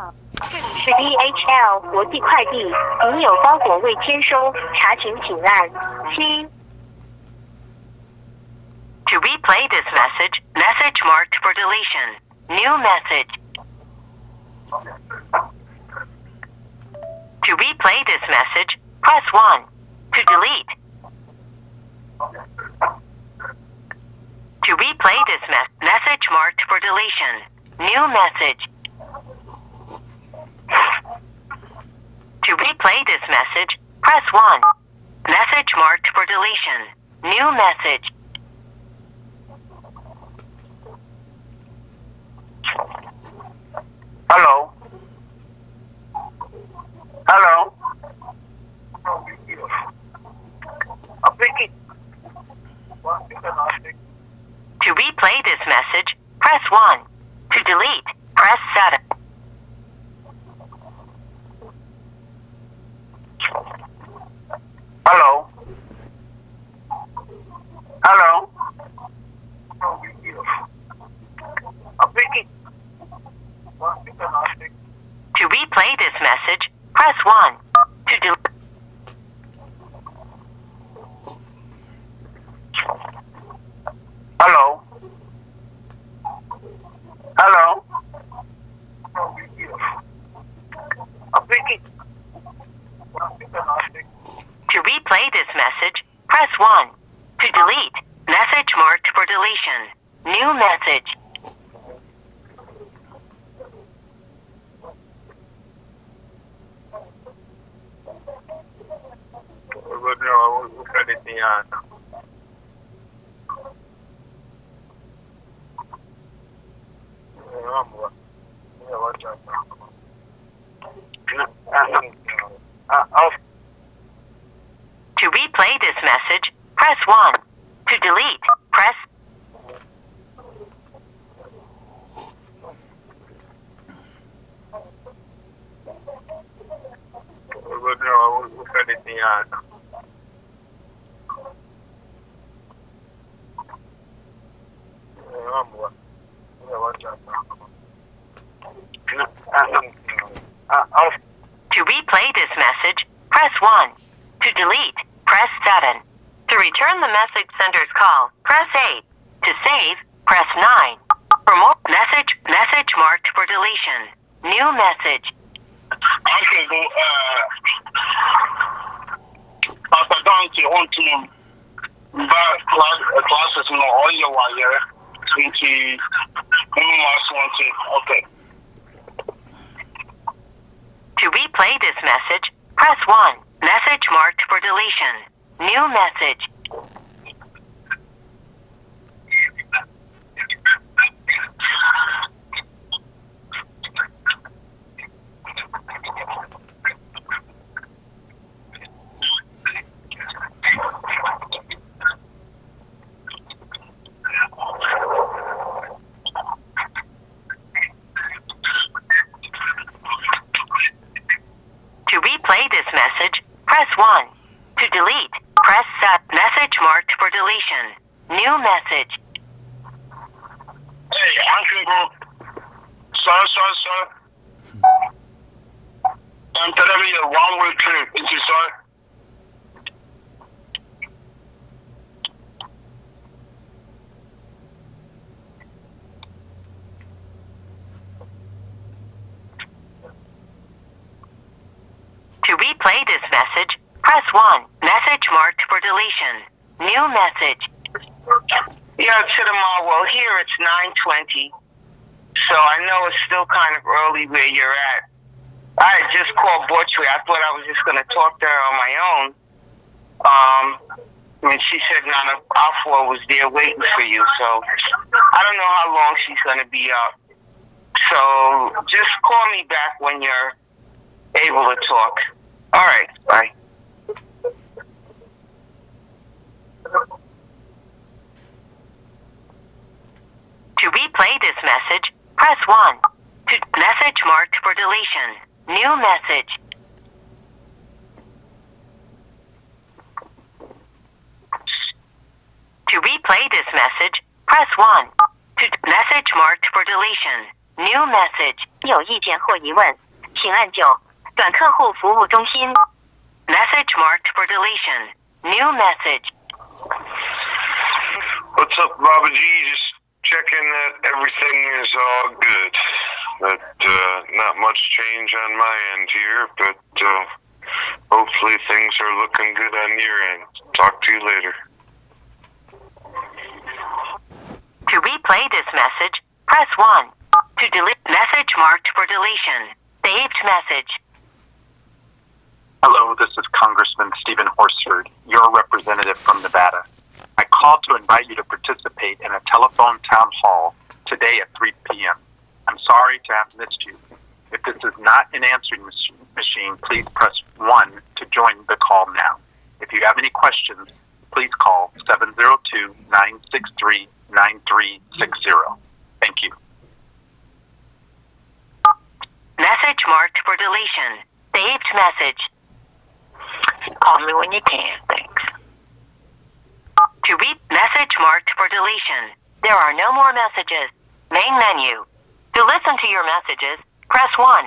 好，这里是 DHL 国际快递，您有包裹未签收，查询请按七。 To replay this message, message marked for deletion. New message. To replay this message, press 1. To delete. To replay this mes- message marked for deletion. New message. Message, press 1. Message marked for deletion. New message. Hello. Hello. I'm. To replay this message, press 1. To delete, press 7. Hello. Hello. I'm thinking. To replay this message, press 1. To delete. Hello. Hello. I'm thinking. To replay this message, press 1. To delete, message marked for deletion. New message. Uh, oh, To replay this message, press 1. To delete, press uh, oh, To replay this message, press 1. To delete, press 7. To return the message sender's call, press 8. To save, press 9. For more message, message marked for deletion. New message. Uncle, go, uh, Pastor Donkey, on to back class, uh, classes, no, all your wire, into, must want to, okay. To replay this message, press 1. Message marked for deletion. New message. To replay this message, press 1. To delete, 7. Message marked for deletion. New message. Hey, Uncle, go, sir, sir, sir. I'm telling you, a one-way trip into, sir. To replay this message, press 1. Message marked for deletion. New message. Yeah, to. Well, here it's 9:20, so I know it's still kind of early where you're at. I just called Borchway. I thought I was just going to talk to her on my own. Um, and she said Nana Alpha was there waiting for you. So I don't know how long she's going to be up. So just call me back when you're able to talk. All right. Bye. To replay this message, press 1. To message marked for deletion. New message. To replay this message, press 1. To message marked for deletion. New message. 有意见或疑问，请按九。短客户服务中心。 Message marked for deletion. New message. What's up, Baba G? Just checking that everything is all good. That uh, not much change on my end here, but uh, hopefully things are looking good on your end. Talk to you later. To replay this message, press 1. To delete message marked for deletion. Saved message. Hello, this is Congressman Steven Horsford, your representative from Nevada. I called to invite you to participate in a telephone town hall today at 3 p.m. I'm sorry to have missed you. If this is not an answering mach- machine, please press 1 to join the call now. If you have any questions, please call 702 963 9360. Thank you. Message marked for deletion. Saved message. Call me when you can. Thanks. To read message marked for deletion. There are no more messages. Main menu. To listen to your messages, press 1.